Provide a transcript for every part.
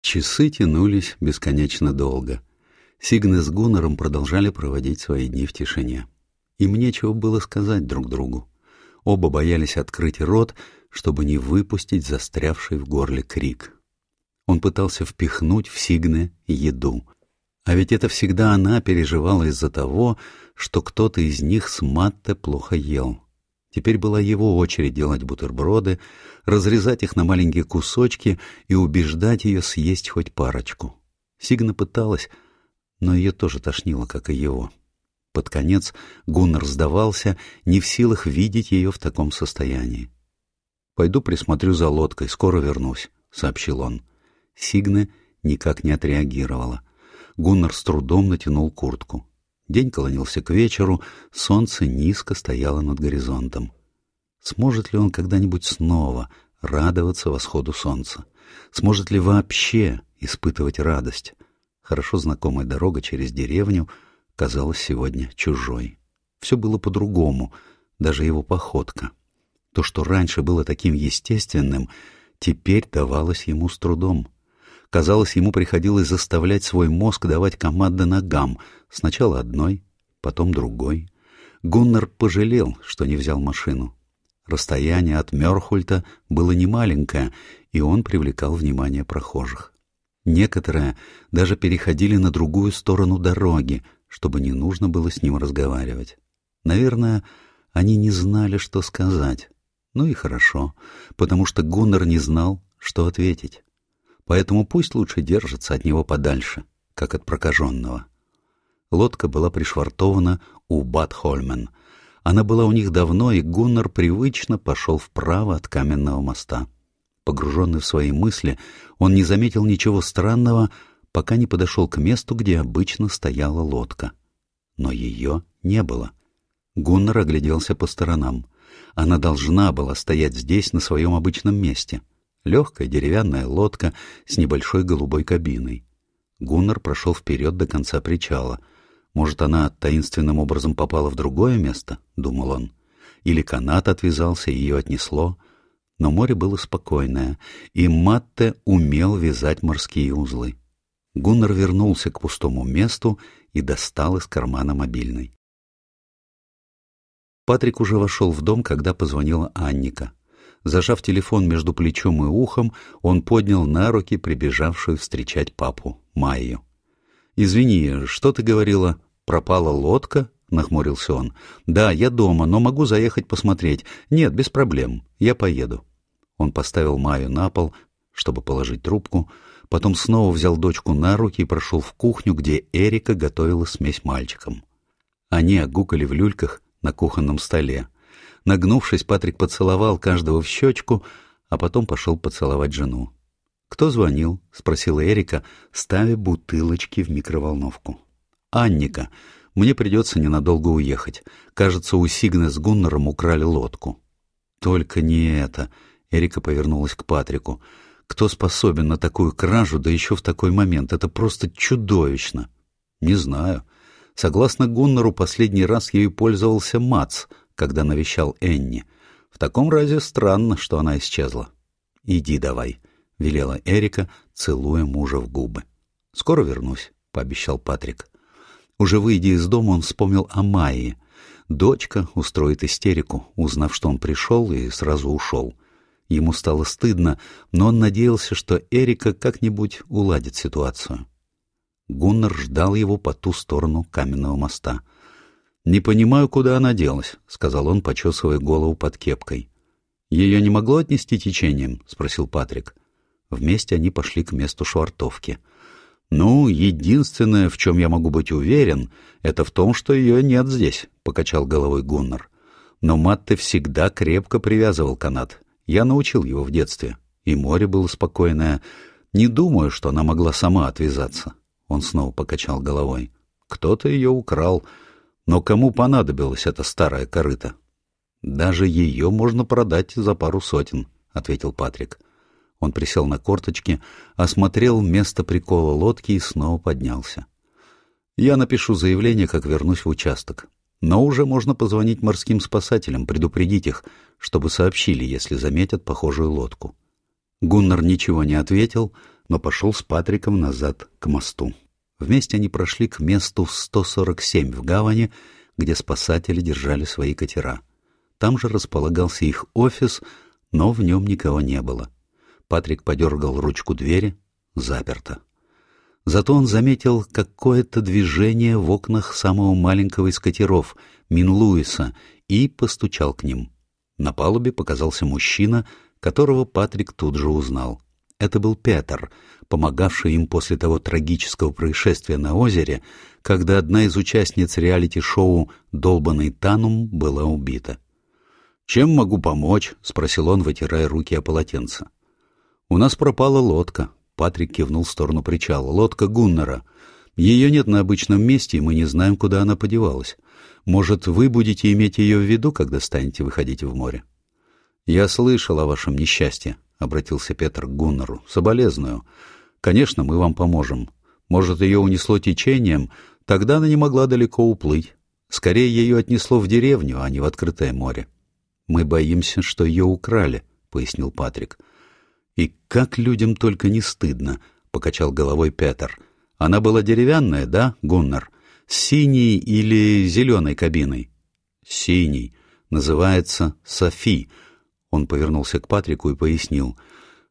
Часы тянулись бесконечно долго. Сигны с Гуннером продолжали проводить свои дни в тишине. Им нечего было сказать друг другу. Оба боялись открыть рот, чтобы не выпустить застрявший в горле крик. Он пытался впихнуть в Сигне еду. А ведь это всегда она переживала из-за того, что кто-то из них с Матте плохо ел. Теперь была его очередь делать бутерброды, разрезать их на маленькие кусочки и убеждать ее съесть хоть парочку. Сигна пыталась, но ее тоже тошнило, как и его. Под конец Гуннар сдавался, не в силах видеть ее в таком состоянии. «Пойду присмотрю за лодкой, скоро вернусь», — сообщил он. Сигна никак не отреагировала. Гуннар с трудом натянул куртку. День клонился к вечеру, солнце низко стояло над горизонтом. Сможет ли он когда-нибудь снова радоваться восходу солнца? Сможет ли вообще испытывать радость? Хорошо знакомая дорога через деревню казалась сегодня чужой. Все было по-другому, даже его походка. То, что раньше было таким естественным, теперь давалось ему с трудом. Казалось, ему приходилось заставлять свой мозг давать команды ногам, сначала одной, потом другой. Гуннар пожалел, что не взял машину. Расстояние от Мёрхульта было немаленькое, и он привлекал внимание прохожих. Некоторые даже переходили на другую сторону дороги, чтобы не нужно было с ним разговаривать. Наверное, они не знали, что сказать. Ну и хорошо, потому что Гуннар не знал, что ответить поэтому пусть лучше держится от него подальше, как от прокаженного. Лодка была пришвартована у Батхольмен. Она была у них давно, и Гуннар привычно пошел вправо от каменного моста. Погруженный в свои мысли, он не заметил ничего странного, пока не подошел к месту, где обычно стояла лодка. Но ее не было. Гуннар огляделся по сторонам. Она должна была стоять здесь, на своем обычном месте — Легкая деревянная лодка с небольшой голубой кабиной. Гуннар прошел вперед до конца причала. Может, она таинственным образом попала в другое место, — думал он. Или канат отвязался, и ее отнесло. Но море было спокойное, и Матте умел вязать морские узлы. Гуннар вернулся к пустому месту и достал из кармана мобильный. Патрик уже вошел в дом, когда позвонила Анника. Зажав телефон между плечом и ухом, он поднял на руки прибежавшую встречать папу, Майю. «Извини, что ты говорила? Пропала лодка?» — нахмурился он. «Да, я дома, но могу заехать посмотреть. Нет, без проблем. Я поеду». Он поставил Майю на пол, чтобы положить трубку, потом снова взял дочку на руки и прошел в кухню, где Эрика готовила смесь мальчикам. Они огукали в люльках на кухонном столе. Нагнувшись, Патрик поцеловал каждого в щечку, а потом пошел поцеловать жену. «Кто звонил?» — спросила Эрика, ставя бутылочки в микроволновку. «Анника. Мне придется ненадолго уехать. Кажется, у Сигны с Гуннером украли лодку». «Только не это!» — Эрика повернулась к Патрику. «Кто способен на такую кражу, да еще в такой момент? Это просто чудовищно!» «Не знаю. Согласно Гуннеру, последний раз ею пользовался Мац, когда навещал Энни. В таком разе странно, что она исчезла. «Иди давай», — велела Эрика, целуя мужа в губы. «Скоро вернусь», — пообещал Патрик. Уже выйдя из дома, он вспомнил о Майе. Дочка устроит истерику, узнав, что он пришел, и сразу ушел. Ему стало стыдно, но он надеялся, что Эрика как-нибудь уладит ситуацию. Гуннар ждал его по ту сторону каменного моста — «Не понимаю, куда она делась», — сказал он, почесывая голову под кепкой. «Ее не могло отнести течением?» — спросил Патрик. Вместе они пошли к месту швартовки. «Ну, единственное, в чем я могу быть уверен, это в том, что ее нет здесь», — покачал головой Гуннар. «Но Матте всегда крепко привязывал канат. Я научил его в детстве. И море было спокойное. Не думаю, что она могла сама отвязаться». Он снова покачал головой. «Кто-то ее украл». Но кому понадобилась эта старая корыта? Даже ее можно продать за пару сотен, ответил Патрик. Он присел на корточки, осмотрел место прикола лодки и снова поднялся. Я напишу заявление, как вернусь в участок. Но уже можно позвонить морским спасателям, предупредить их, чтобы сообщили, если заметят похожую лодку. Гуннар ничего не ответил, но пошел с Патриком назад к мосту. Вместе они прошли к месту 147 в гавани, где спасатели держали свои катера. Там же располагался их офис, но в нем никого не было. Патрик подергал ручку двери. Заперто. Зато он заметил какое-то движение в окнах самого маленького из катеров, Мин-Луиса, и постучал к ним. На палубе показался мужчина, которого Патрик тут же узнал. Это был Петер, помогавший им после того трагического происшествия на озере, когда одна из участниц реалити-шоу «Долбанный Танум» была убита. «Чем могу помочь?» — спросил он, вытирая руки о полотенце. «У нас пропала лодка», Патрик кивнул в сторону причала. «Лодка Гуннера. Ее нет на обычном месте, и мы не знаем, куда она подевалась. Может, вы будете иметь ее в виду, когда станете выходить в море?» «Я слышал о вашем несчастье», — обратился Петр к Гуннеру. «Соболезную. Конечно, мы вам поможем. Может, ее унесло течением, тогда она не могла далеко уплыть. Скорее, ее отнесло в деревню, а не в открытое море». «Мы боимся, что ее украли», — пояснил Патрик. «И как людям только не стыдно», — покачал головой Петер. «Она была деревянная, да, Гуннар? С синей или зеленой кабиной?» «Синий. Называется Софи». Он повернулся к Патрику и пояснил.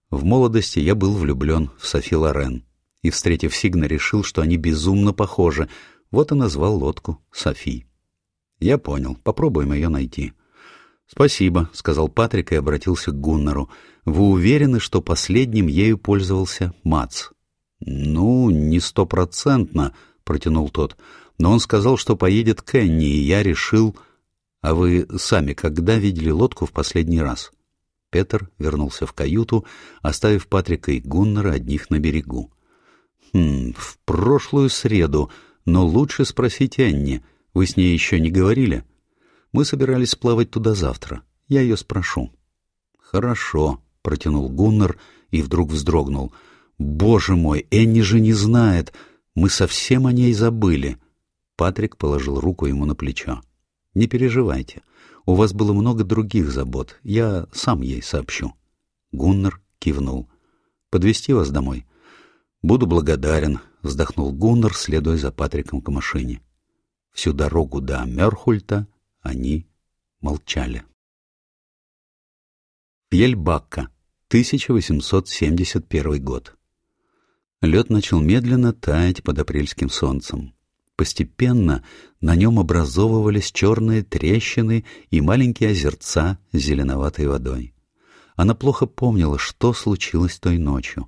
«В молодости я был влюблен в Софи Лорен. И, встретив Сигна, решил, что они безумно похожи. Вот и назвал лодку Софи». «Я понял. Попробуем ее найти». «Спасибо», — сказал Патрик и обратился к Гуннару. «Вы уверены, что последним ею пользовался Мац?» «Ну, не стопроцентно», — протянул тот. «Но он сказал, что поедет к Энни, и я решил...» «А вы сами когда видели лодку в последний раз?» Петер вернулся в каюту, оставив Патрика и Гуннера одних на берегу. «Хм, в прошлую среду, но лучше спросить Энни. Вы с ней еще не говорили?» Мы собирались плавать туда завтра. Я ее спрошу». «Хорошо», — протянул Гуннер и вдруг вздрогнул. «Боже мой, Энни же не знает. Мы совсем о ней забыли». Патрик положил руку ему на плечо. «Не переживайте. У вас было много других забот. Я сам ей сообщу». Гуннер кивнул. «Подвести вас домой?» «Буду благодарен», — вздохнул Гуннер, следуя за Патриком к машине. Всю дорогу до Мерхульта они молчали. Ельбакка, 1871 год. Лед начал медленно таять под апрельским солнцем. Постепенно на нем образовывались черные трещины и маленькие озерца с зеленоватой водой. Она плохо помнила, что случилось той ночью.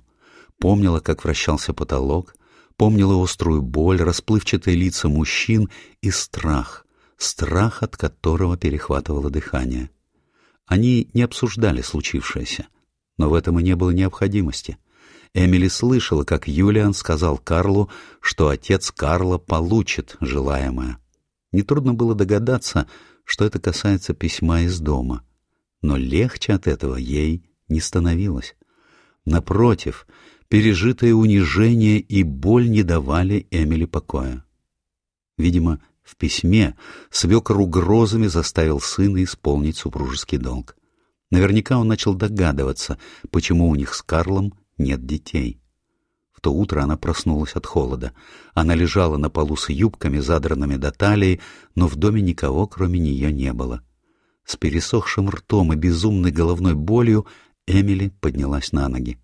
Помнила, как вращался потолок, помнила острую боль, расплывчатые лица мужчин и страх, страх от которого перехватывало дыхание. Они не обсуждали случившееся, но в этом и не было необходимости. Эмили слышала, как Юлиан сказал Карлу, что отец Карла получит желаемое. Нетрудно было догадаться, что это касается письма из дома. Но легче от этого ей не становилось. Напротив, пережитое унижение и боль не давали Эмили покоя. Видимо, в письме свекор угрозами заставил сына исполнить супружеский долг. Наверняка он начал догадываться, почему у них с Карлом нет детей. В то утро она проснулась от холода. Она лежала на полу с юбками, задранными до талии, но в доме никого, кроме нее, не было. С пересохшим ртом и безумной головной болью Эмили поднялась на ноги.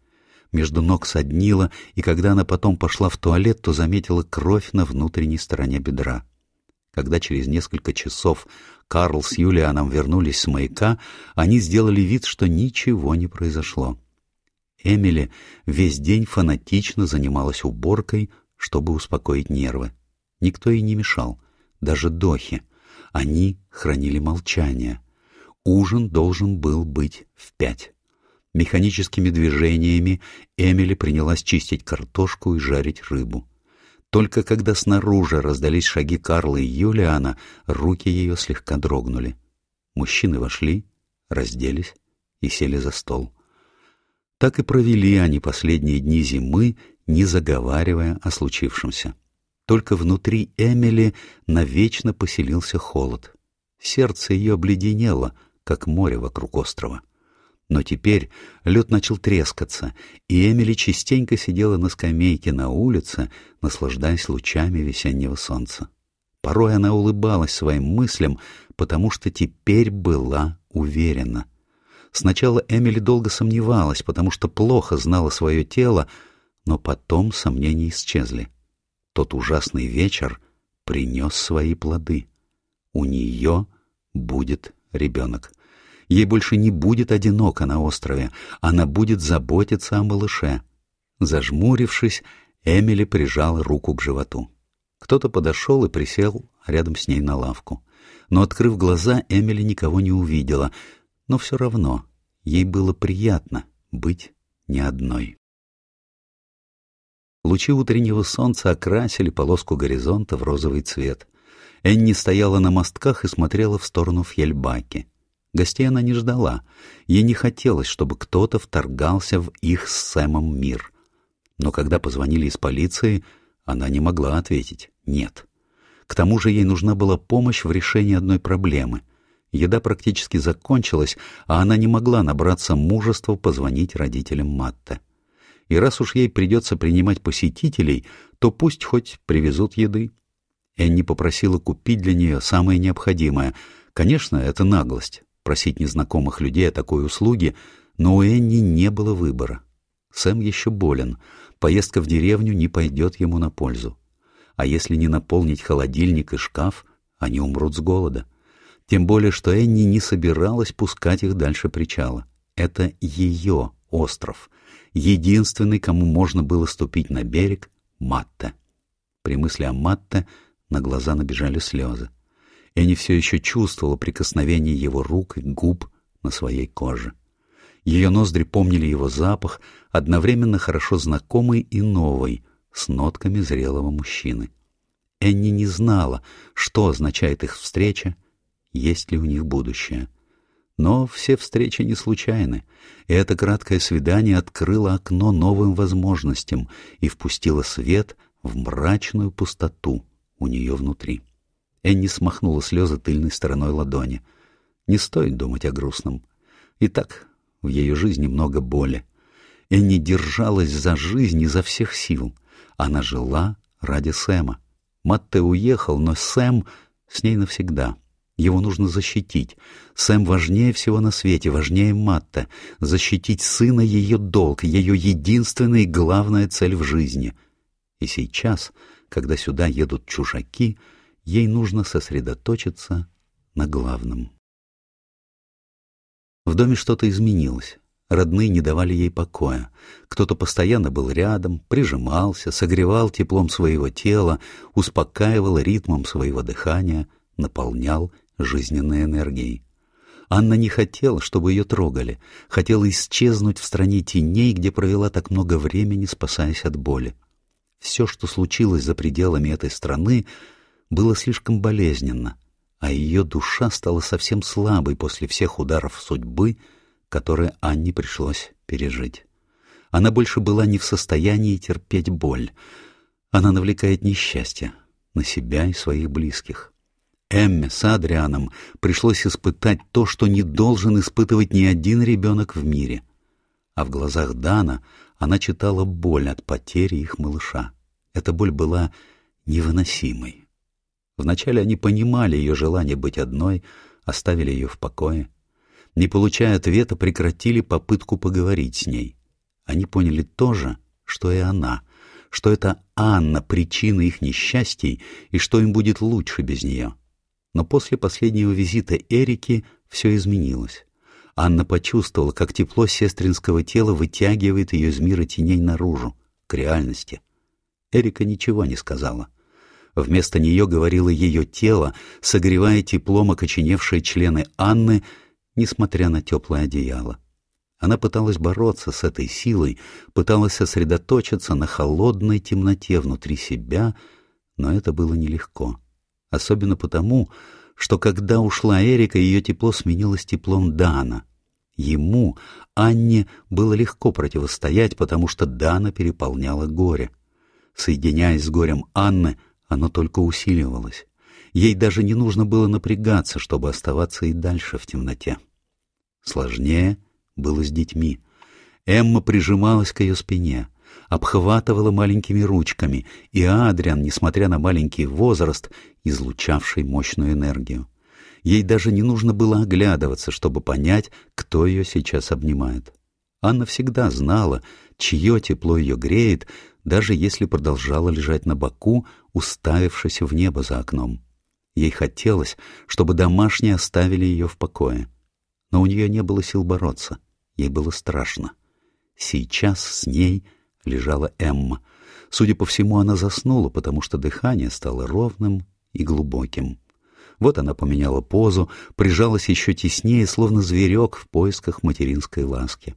Между ног соднила, и когда она потом пошла в туалет, то заметила кровь на внутренней стороне бедра. Когда через несколько часов Карл с Юлианом вернулись с маяка, они сделали вид, что ничего не произошло. Эмили весь день фанатично занималась уборкой, чтобы успокоить нервы. Никто ей не мешал, даже Дохи. Они хранили молчание. Ужин должен был быть в пять. Механическими движениями Эмили принялась чистить картошку и жарить рыбу. Только когда снаружи раздались шаги Карла и Юлиана, руки ее слегка дрогнули. Мужчины вошли, разделись и сели за стол. Так и провели они последние дни зимы, не заговаривая о случившемся. Только внутри Эмили навечно поселился холод. Сердце ее обледенело, как море вокруг острова. Но теперь лед начал трескаться, и Эмили частенько сидела на скамейке на улице, наслаждаясь лучами весеннего солнца. Порой она улыбалась своим мыслям, потому что теперь была уверена. Сначала Эмили долго сомневалась, потому что плохо знала свое тело, но потом сомнения исчезли. Тот ужасный вечер принес свои плоды. У нее будет ребенок. Ей больше не будет одиноко на острове, она будет заботиться о малыше. Зажмурившись, Эмили прижала руку к животу. Кто-то подошел и присел рядом с ней на лавку. Но, открыв глаза, Эмили никого не увидела, но все равно ей было приятно быть не одной. Лучи утреннего солнца окрасили полоску горизонта в розовый цвет. Энни стояла на мостках и смотрела в сторону Фьельбаки. Гостей она не ждала. Ей не хотелось, чтобы кто-то вторгался в их с Сэмом мир. Но когда позвонили из полиции, она не могла ответить «нет». К тому же ей нужна была помощь в решении одной проблемы. Еда практически закончилась, а она не могла набраться мужества позвонить родителям Матта. И раз уж ей придется принимать посетителей, то пусть хоть привезут еды. Энни попросила купить для нее самое необходимое. Конечно, это наглость просить незнакомых людей о такой услуге, но у Энни не было выбора. Сэм еще болен, поездка в деревню не пойдет ему на пользу. А если не наполнить холодильник и шкаф, они умрут с голода. Тем более, что Энни не собиралась пускать их дальше причала. Это ее остров. Единственный, кому можно было ступить на берег — Матта. При мысли о Матте на глаза набежали слезы. Энни все еще чувствовала прикосновение его рук и губ на своей коже. Ее ноздри помнили его запах, одновременно хорошо знакомый и новый, с нотками зрелого мужчины. Энни не знала, что означает их встреча, есть ли у них будущее. Но все встречи не случайны, и это краткое свидание открыло окно новым возможностям и впустило свет в мрачную пустоту у нее внутри. Энни смахнула слезы тыльной стороной ладони. Не стоит думать о грустном. И так в ее жизни много боли. Энни держалась за жизнь изо всех сил. Она жила ради Сэма. Матте уехал, но Сэм с ней навсегда. Его нужно защитить. Сэм важнее всего на свете, важнее Матте. Защитить сына — ее долг, ее единственная и главная цель в жизни. И сейчас, когда сюда едут чужаки — ей нужно сосредоточиться на главном. В доме что-то изменилось. Родные не давали ей покоя. Кто-то постоянно был рядом, прижимался, согревал теплом своего тела, успокаивал ритмом своего дыхания, наполнял жизненной энергией. Анна не хотела, чтобы ее трогали, хотела исчезнуть в стране теней, где провела так много времени, спасаясь от боли. Все, что случилось за пределами этой страны, было слишком болезненно, а ее душа стала совсем слабой после всех ударов судьбы, которые Анне пришлось пережить. Она больше была не в состоянии терпеть боль. Она навлекает несчастье на себя и своих близких. Эмме с Адрианом пришлось испытать то, что не должен испытывать ни один ребенок в мире. А в глазах Дана она читала боль от потери их малыша. Эта боль была невыносимой. Вначале они понимали ее желание быть одной, оставили ее в покое. Не получая ответа, прекратили попытку поговорить с ней. Они поняли то же, что и она, что это Анна причина их несчастий и что им будет лучше без нее. Но после последнего визита Эрики все изменилось. Анна почувствовала, как тепло сестринского тела вытягивает ее из мира теней наружу, к реальности. Эрика ничего не сказала. Вместо нее говорило ее тело, согревая теплом окоченевшие члены Анны, несмотря на теплое одеяло. Она пыталась бороться с этой силой, пыталась сосредоточиться на холодной темноте внутри себя, но это было нелегко. Особенно потому, что когда ушла Эрика, ее тепло сменилось теплом Дана. Ему, Анне, было легко противостоять, потому что Дана переполняла горе. Соединяясь с горем Анны, оно только усиливалось. Ей даже не нужно было напрягаться, чтобы оставаться и дальше в темноте. Сложнее было с детьми. Эмма прижималась к ее спине, обхватывала маленькими ручками, и Адриан, несмотря на маленький возраст, излучавший мощную энергию. Ей даже не нужно было оглядываться, чтобы понять, кто ее сейчас обнимает. Анна всегда знала, чье тепло ее греет, даже если продолжала лежать на боку, уставившись в небо за окном. Ей хотелось, чтобы домашние оставили ее в покое. Но у нее не было сил бороться. Ей было страшно. Сейчас с ней лежала Эмма. Судя по всему, она заснула, потому что дыхание стало ровным и глубоким. Вот она поменяла позу, прижалась еще теснее, словно зверек в поисках материнской ласки.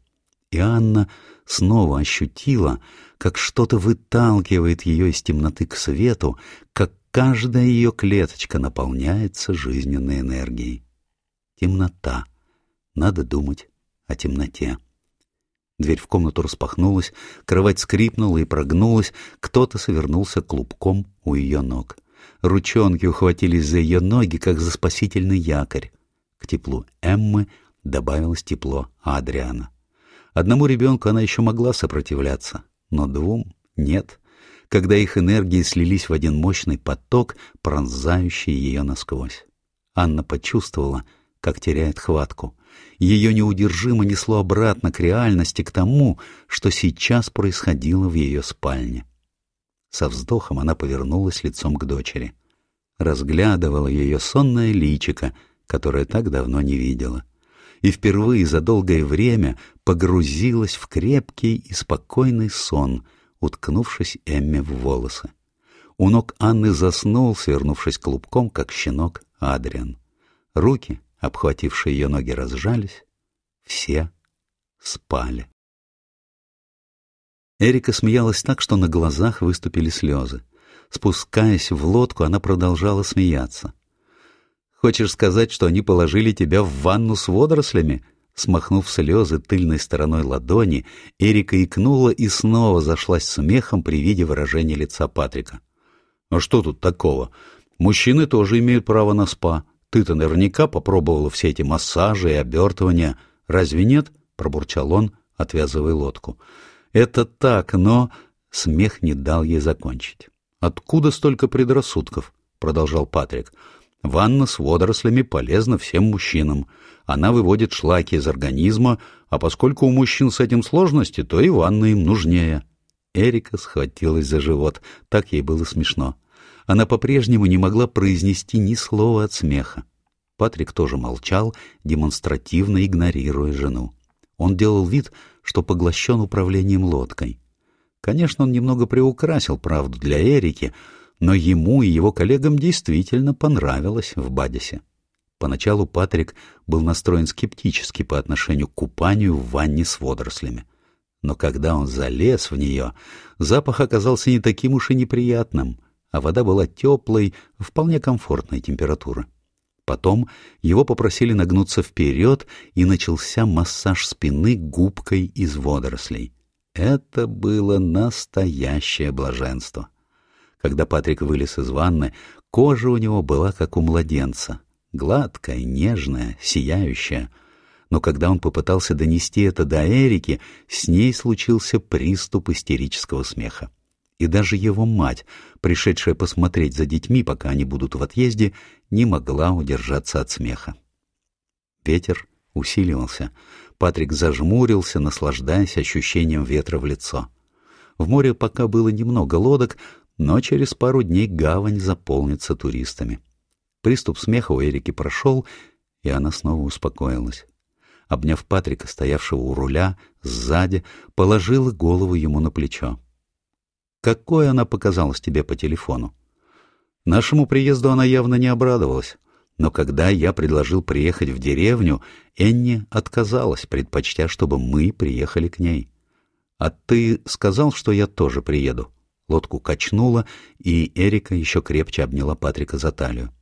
И Анна снова ощутила, как что-то выталкивает ее из темноты к свету, как каждая ее клеточка наполняется жизненной энергией. Темнота. Надо думать о темноте. Дверь в комнату распахнулась, кровать скрипнула и прогнулась, кто-то совернулся клубком у ее ног. Ручонки ухватились за ее ноги, как за спасительный якорь. К теплу Эммы добавилось тепло Адриана. Одному ребенку она еще могла сопротивляться, но двум — нет, когда их энергии слились в один мощный поток, пронзающий ее насквозь. Анна почувствовала, как теряет хватку. Ее неудержимо несло обратно к реальности, к тому, что сейчас происходило в ее спальне. Со вздохом она повернулась лицом к дочери. Разглядывала ее сонное личико, которое так давно не видела и впервые за долгое время погрузилась в крепкий и спокойный сон, уткнувшись Эмме в волосы. У ног Анны заснул, свернувшись клубком, как щенок Адриан. Руки, обхватившие ее ноги, разжались. Все спали. Эрика смеялась так, что на глазах выступили слезы. Спускаясь в лодку, она продолжала смеяться. Хочешь сказать, что они положили тебя в ванну с водорослями?» Смахнув слезы тыльной стороной ладони, Эрика икнула и снова зашлась смехом при виде выражения лица Патрика. «А что тут такого? Мужчины тоже имеют право на спа. Ты-то наверняка попробовала все эти массажи и обертывания. Разве нет?» — пробурчал он, отвязывая лодку. «Это так, но...» Смех не дал ей закончить. «Откуда столько предрассудков?» — продолжал Патрик. Ванна с водорослями полезна всем мужчинам. Она выводит шлаки из организма, а поскольку у мужчин с этим сложности, то и ванна им нужнее. Эрика схватилась за живот, так ей было смешно. Она по-прежнему не могла произнести ни слова от смеха. Патрик тоже молчал, демонстративно игнорируя жену. Он делал вид, что поглощен управлением лодкой. Конечно, он немного приукрасил правду для Эрики, но ему и его коллегам действительно понравилось в Бадисе. Поначалу Патрик был настроен скептически по отношению к купанию в ванне с водорослями. Но когда он залез в нее, запах оказался не таким уж и неприятным, а вода была теплой, вполне комфортной температуры. Потом его попросили нагнуться вперед, и начался массаж спины губкой из водорослей. Это было настоящее блаженство. Когда Патрик вылез из ванны, кожа у него была как у младенца, гладкая, нежная, сияющая. Но когда он попытался донести это до Эрики, с ней случился приступ истерического смеха. И даже его мать, пришедшая посмотреть за детьми, пока они будут в отъезде, не могла удержаться от смеха. Ветер усиливался. Патрик зажмурился, наслаждаясь ощущением ветра в лицо. В море пока было немного лодок, но через пару дней гавань заполнится туристами. Приступ смеха у Эрики прошел, и она снова успокоилась. Обняв Патрика, стоявшего у руля, сзади, положила голову ему на плечо. «Какой она показалась тебе по телефону?» Нашему приезду она явно не обрадовалась, но когда я предложил приехать в деревню, Энни отказалась, предпочтя, чтобы мы приехали к ней. «А ты сказал, что я тоже приеду?» Лодку качнуло, и Эрика еще крепче обняла Патрика за талию.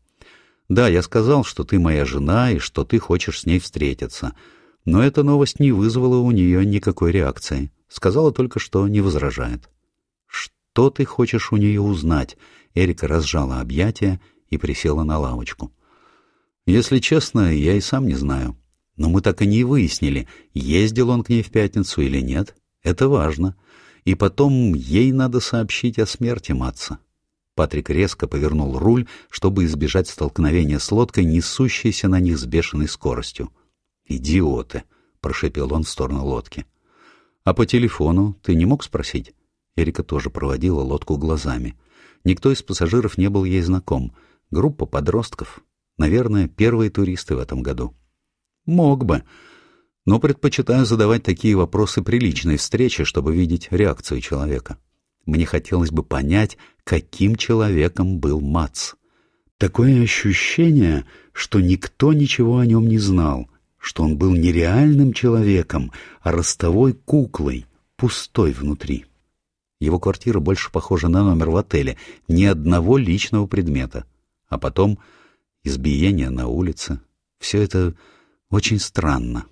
«Да, я сказал, что ты моя жена и что ты хочешь с ней встретиться. Но эта новость не вызвала у нее никакой реакции. Сказала только, что не возражает». «Что ты хочешь у нее узнать?» Эрика разжала объятия и присела на лавочку. «Если честно, я и сам не знаю. Но мы так и не выяснили, ездил он к ней в пятницу или нет. Это важно. И потом ей надо сообщить о смерти Матца. Патрик резко повернул руль, чтобы избежать столкновения с лодкой, несущейся на них с бешеной скоростью. «Идиоты!» — прошепел он в сторону лодки. «А по телефону ты не мог спросить?» Эрика тоже проводила лодку глазами. Никто из пассажиров не был ей знаком. Группа подростков. Наверное, первые туристы в этом году. «Мог бы. Но предпочитаю задавать такие вопросы при личной встрече, чтобы видеть реакцию человека. Мне хотелось бы понять, каким человеком был Мац. Такое ощущение, что никто ничего о нем не знал, что он был не реальным человеком, а ростовой куклой, пустой внутри. Его квартира больше похожа на номер в отеле, ни одного личного предмета. А потом избиение на улице. Все это очень странно.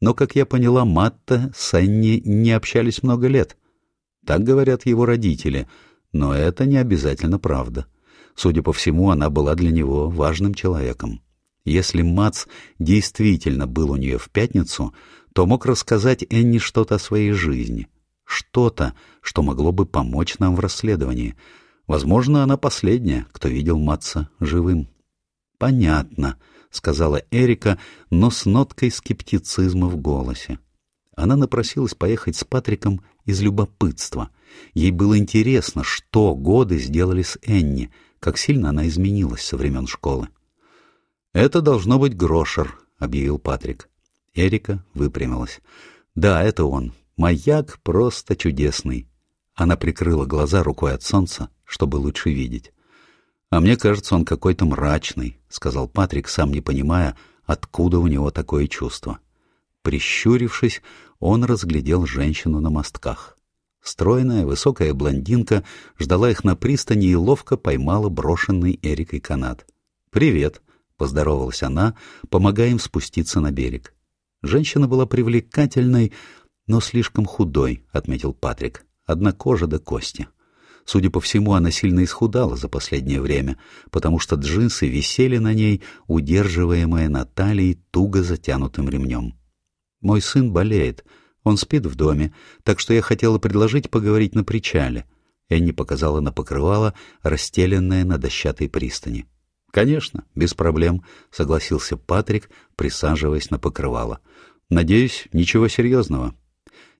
Но, как я поняла, Матта с Энни не общались много лет. Так говорят его родители, но это не обязательно правда. Судя по всему, она была для него важным человеком. Если Мац действительно был у нее в пятницу, то мог рассказать Энни что-то о своей жизни. Что-то, что могло бы помочь нам в расследовании. Возможно, она последняя, кто видел Матца живым. «Понятно», — сказала Эрика, но с ноткой скептицизма в голосе. Она напросилась поехать с Патриком из любопытства. Ей было интересно, что годы сделали с Энни, как сильно она изменилась со времен школы. «Это должно быть Грошер», — объявил Патрик. Эрика выпрямилась. «Да, это он. Маяк просто чудесный». Она прикрыла глаза рукой от солнца, чтобы лучше видеть. «А мне кажется, он какой-то мрачный», — сказал Патрик, сам не понимая, откуда у него такое чувство. Прищурившись, он разглядел женщину на мостках. Стройная, высокая блондинка ждала их на пристани и ловко поймала брошенный Эрикой канат. «Привет», — поздоровалась она, помогая им спуститься на берег. Женщина была привлекательной, но слишком худой, — отметил Патрик. Одна кожа до кости. Судя по всему, она сильно исхудала за последнее время, потому что джинсы висели на ней, удерживаемые на талии туго затянутым ремнем. «Мой сын болеет. Он спит в доме, так что я хотела предложить поговорить на причале». Энни показала на покрывало, расстеленное на дощатой пристани. «Конечно, без проблем», — согласился Патрик, присаживаясь на покрывало. «Надеюсь, ничего серьезного».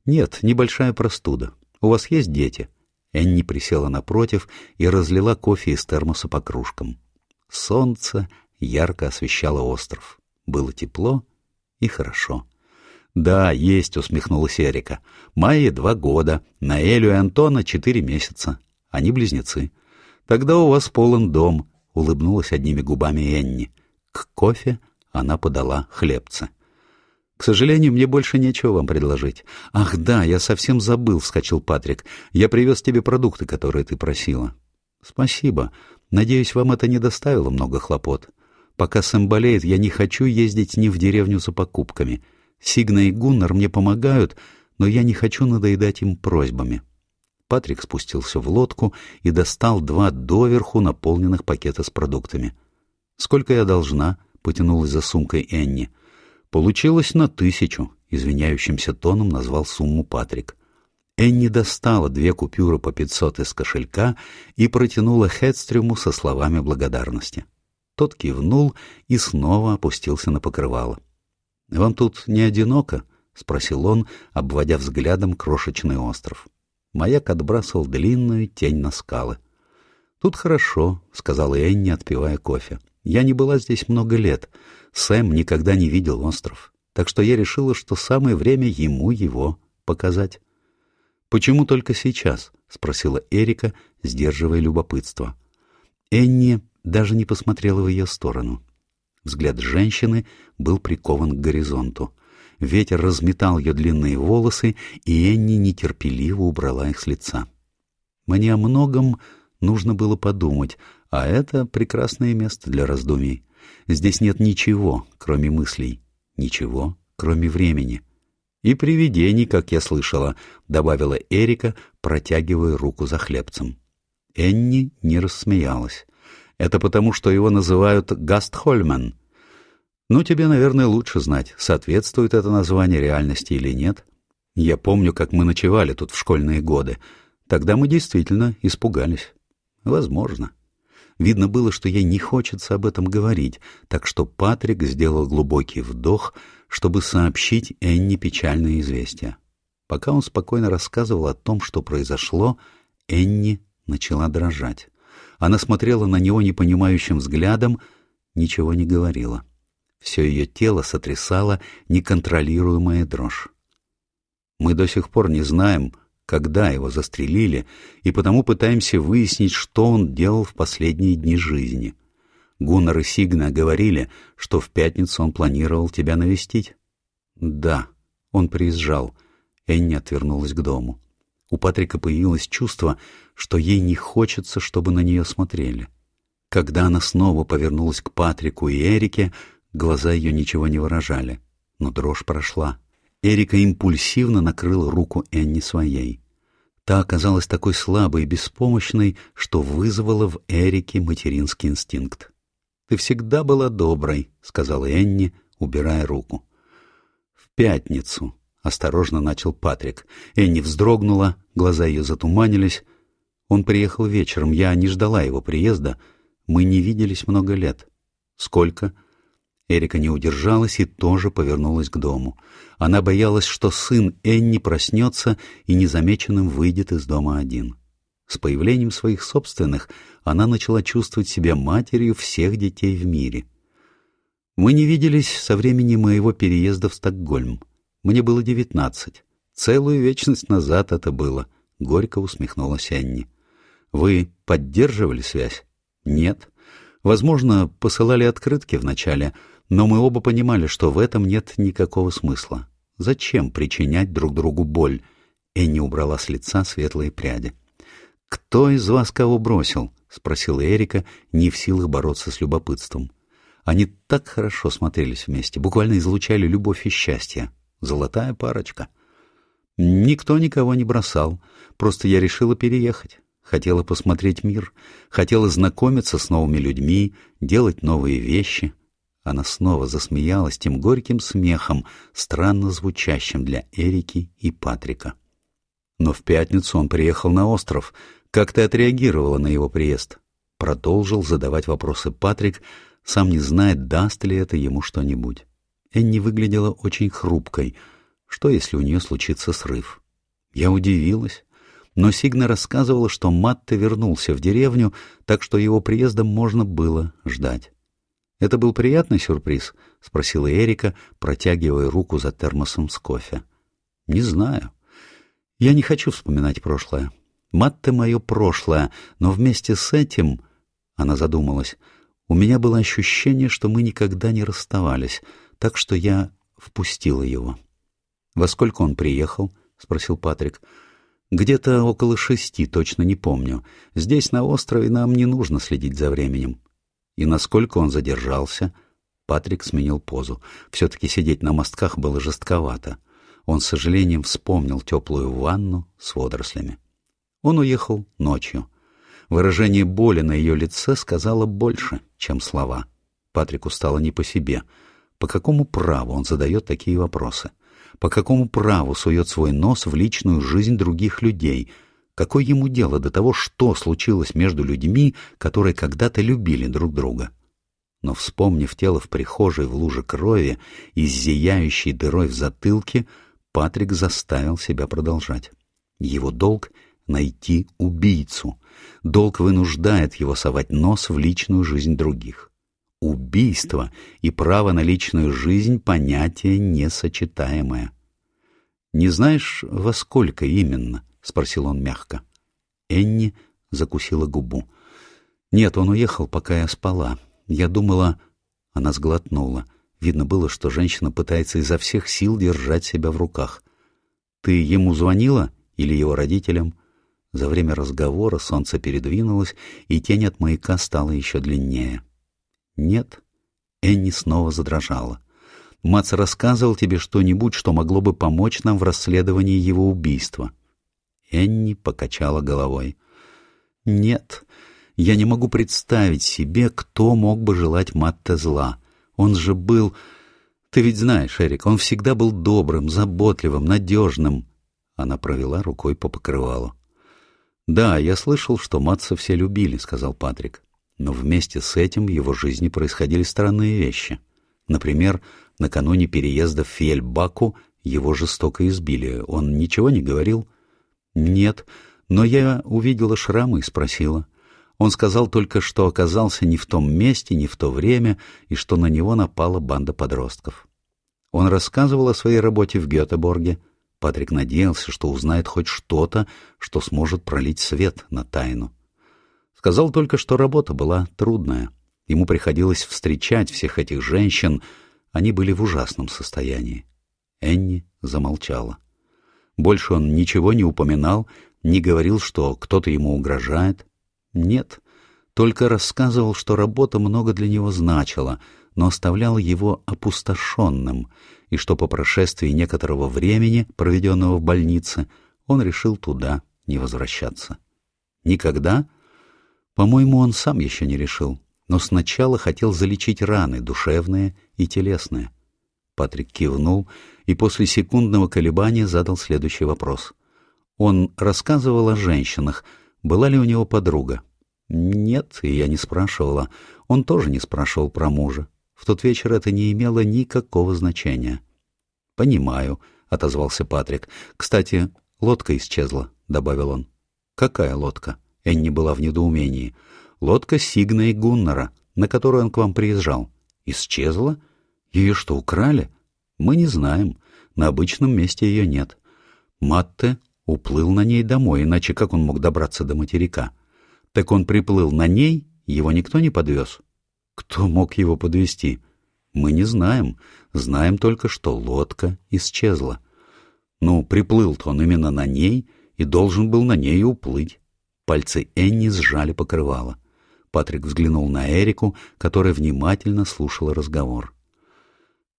«Нет, небольшая простуда. У вас есть дети?» Энни присела напротив и разлила кофе из термоса по кружкам. Солнце ярко освещало остров. Было тепло и хорошо. «Да, есть», — усмехнулась Эрика. «Майе два года, Наэлю и Антона четыре месяца. Они близнецы. Тогда у вас полон дом», — улыбнулась одними губами Энни. К кофе она подала хлебца. «К сожалению, мне больше нечего вам предложить». «Ах, да, я совсем забыл», — вскочил Патрик. «Я привез тебе продукты, которые ты просила». «Спасибо. Надеюсь, вам это не доставило много хлопот. Пока Сэм болеет, я не хочу ездить с ним в деревню за покупками. Сигна и Гуннар мне помогают, но я не хочу надоедать им просьбами». Патрик спустился в лодку и достал два доверху наполненных пакета с продуктами. «Сколько я должна?» — потянулась за сумкой Энни. — Получилось на тысячу, извиняющимся тоном назвал сумму Патрик. Энни достала две купюры по пятьсот из кошелька и протянула Хедстрюму со словами благодарности. Тот кивнул и снова опустился на покрывало. — Вам тут не одиноко? — спросил он, обводя взглядом крошечный остров. Маяк отбрасывал длинную тень на скалы. — Тут хорошо, — сказала Энни, отпивая кофе. — Я не была здесь много лет. Сэм никогда не видел остров, так что я решила, что самое время ему его показать. «Почему только сейчас?» — спросила Эрика, сдерживая любопытство. Энни даже не посмотрела в ее сторону. Взгляд женщины был прикован к горизонту. Ветер разметал ее длинные волосы, и Энни нетерпеливо убрала их с лица. Мне о многом нужно было подумать, а это прекрасное место для раздумий. Здесь нет ничего, кроме мыслей, ничего, кроме времени. И привидений, как я слышала, добавила Эрика, протягивая руку за хлебцем. Энни не рассмеялась. Это потому, что его называют Гастхольмен. Ну, тебе, наверное, лучше знать, соответствует это название реальности или нет. Я помню, как мы ночевали тут в школьные годы. Тогда мы действительно испугались. Возможно. Видно было, что ей не хочется об этом говорить, так что Патрик сделал глубокий вдох, чтобы сообщить Энни печальное известие. Пока он спокойно рассказывал о том, что произошло, Энни начала дрожать. Она смотрела на него непонимающим взглядом, ничего не говорила. Все ее тело сотрясало неконтролируемая дрожь. Мы до сих пор не знаем, когда его застрелили, и потому пытаемся выяснить, что он делал в последние дни жизни. Гуннар и Сигна говорили, что в пятницу он планировал тебя навестить. Да, он приезжал. Энни отвернулась к дому. У Патрика появилось чувство, что ей не хочется, чтобы на нее смотрели. Когда она снова повернулась к Патрику и Эрике, глаза ее ничего не выражали, но дрожь прошла. Эрика импульсивно накрыла руку Энни своей. Та оказалась такой слабой и беспомощной, что вызвала в Эрике материнский инстинкт. «Ты всегда была доброй», — сказала Энни, убирая руку. «В пятницу», — осторожно начал Патрик. Энни вздрогнула, глаза ее затуманились. «Он приехал вечером, я не ждала его приезда. Мы не виделись много лет». «Сколько?» Эрика не удержалась и тоже повернулась к дому. Она боялась, что сын Энни проснется и незамеченным выйдет из дома один. С появлением своих собственных она начала чувствовать себя матерью всех детей в мире. Мы не виделись со времени моего переезда в Стокгольм. Мне было девятнадцать. Целую вечность назад это было. Горько усмехнулась Энни. Вы поддерживали связь? Нет. Возможно, посылали открытки вначале, но мы оба понимали, что в этом нет никакого смысла. Зачем причинять друг другу боль? Энни убрала с лица светлые пряди. «Кто из вас кого бросил?» — спросила Эрика, не в силах бороться с любопытством. Они так хорошо смотрелись вместе, буквально излучали любовь и счастье. Золотая парочка. Никто никого не бросал, просто я решила переехать. Хотела посмотреть мир, хотела знакомиться с новыми людьми, делать новые вещи — она снова засмеялась тем горьким смехом, странно звучащим для Эрики и Патрика. Но в пятницу он приехал на остров. Как ты отреагировала на его приезд? Продолжил задавать вопросы Патрик, сам не знает, даст ли это ему что-нибудь. Энни выглядела очень хрупкой. Что, если у нее случится срыв? Я удивилась. Но Сигна рассказывала, что Матте вернулся в деревню, так что его приездом можно было ждать. «Это был приятный сюрприз?» — спросила Эрика, протягивая руку за термосом с кофе. «Не знаю. Я не хочу вспоминать прошлое. Матте — мое прошлое, но вместе с этим...» Она задумалась. «У меня было ощущение, что мы никогда не расставались, так что я впустила его». «Во сколько он приехал?» — спросил Патрик. «Где-то около шести, точно не помню. Здесь, на острове, нам не нужно следить за временем и насколько он задержался. Патрик сменил позу. Все-таки сидеть на мостках было жестковато. Он с сожалением вспомнил теплую ванну с водорослями. Он уехал ночью. Выражение боли на ее лице сказало больше, чем слова. Патрику стало не по себе. По какому праву он задает такие вопросы? По какому праву сует свой нос в личную жизнь других людей — Какое ему дело до того, что случилось между людьми, которые когда-то любили друг друга? Но, вспомнив тело в прихожей в луже крови и с зияющей дырой в затылке, Патрик заставил себя продолжать. Его долг — найти убийцу. Долг вынуждает его совать нос в личную жизнь других. Убийство и право на личную жизнь — понятие несочетаемое. Не знаешь, во сколько именно —— спросил он мягко. Энни закусила губу. «Нет, он уехал, пока я спала. Я думала...» Она сглотнула. Видно было, что женщина пытается изо всех сил держать себя в руках. «Ты ему звонила? Или его родителям?» За время разговора солнце передвинулось, и тень от маяка стала еще длиннее. «Нет». Энни снова задрожала. «Мац рассказывал тебе что-нибудь, что могло бы помочь нам в расследовании его убийства?» Энни покачала головой. «Нет, я не могу представить себе, кто мог бы желать Матте зла. Он же был... Ты ведь знаешь, Эрик, он всегда был добрым, заботливым, надежным. Она провела рукой по покрывалу. «Да, я слышал, что Матса все любили», — сказал Патрик. Но вместе с этим в его жизни происходили странные вещи. Например, накануне переезда в Фельбаку его жестоко избили. Он ничего не говорил? «Нет, но я увидела шрамы и спросила. Он сказал только, что оказался не в том месте, не в то время, и что на него напала банда подростков. Он рассказывал о своей работе в Гетеборге. Патрик надеялся, что узнает хоть что-то, что сможет пролить свет на тайну. Сказал только, что работа была трудная. Ему приходилось встречать всех этих женщин, они были в ужасном состоянии. Энни замолчала. Больше он ничего не упоминал, не говорил, что кто-то ему угрожает. Нет, только рассказывал, что работа много для него значила, но оставляла его опустошенным, и что по прошествии некоторого времени, проведенного в больнице, он решил туда не возвращаться. Никогда? По-моему, он сам еще не решил, но сначала хотел залечить раны, душевные и телесные. Патрик кивнул и после секундного колебания задал следующий вопрос. Он рассказывал о женщинах, была ли у него подруга. Нет, и я не спрашивала. Он тоже не спрашивал про мужа. В тот вечер это не имело никакого значения. «Понимаю», — отозвался Патрик. «Кстати, лодка исчезла», — добавил он. «Какая лодка?» Энни была в недоумении. «Лодка Сигна и Гуннера, на которую он к вам приезжал. Исчезла? Ее что, украли?» «Мы не знаем. На обычном месте ее нет. Матте уплыл на ней домой, иначе как он мог добраться до материка? Так он приплыл на ней, его никто не подвез. Кто мог его подвести? Мы не знаем. Знаем только, что лодка исчезла. Ну, приплыл-то он именно на ней и должен был на ней уплыть. Пальцы Энни сжали покрывало. Патрик взглянул на Эрику, которая внимательно слушала разговор.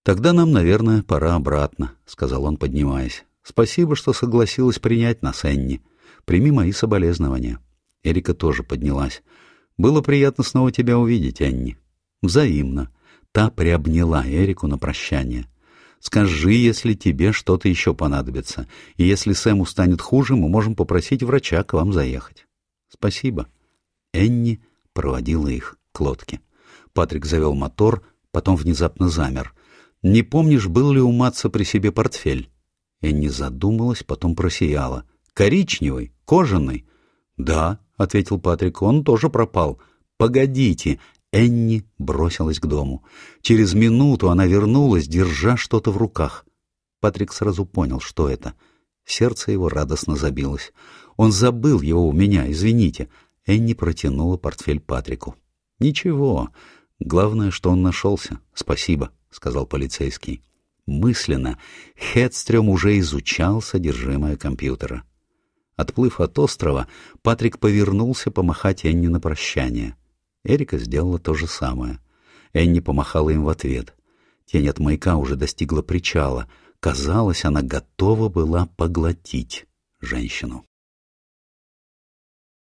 «Тогда нам, наверное, пора обратно», — сказал он, поднимаясь. «Спасибо, что согласилась принять нас, Энни. Прими мои соболезнования». Эрика тоже поднялась. «Было приятно снова тебя увидеть, Энни». «Взаимно». Та приобняла Эрику на прощание. «Скажи, если тебе что-то еще понадобится, и если Сэму станет хуже, мы можем попросить врача к вам заехать». «Спасибо». Энни проводила их к лодке. Патрик завел мотор, потом внезапно замер. «Не помнишь, был ли у Матца при себе портфель?» Энни задумалась, потом просияла. «Коричневый? Кожаный?» «Да», — ответил Патрик, — «он тоже пропал». «Погодите!» Энни бросилась к дому. Через минуту она вернулась, держа что-то в руках. Патрик сразу понял, что это. Сердце его радостно забилось. «Он забыл его у меня, извините». Энни протянула портфель Патрику. «Ничего. Главное, что он нашелся. Спасибо», — сказал полицейский. Мысленно Хедстрём уже изучал содержимое компьютера. Отплыв от острова, Патрик повернулся помахать Энни на прощание. Эрика сделала то же самое. Энни помахала им в ответ. Тень от маяка уже достигла причала. Казалось, она готова была поглотить женщину.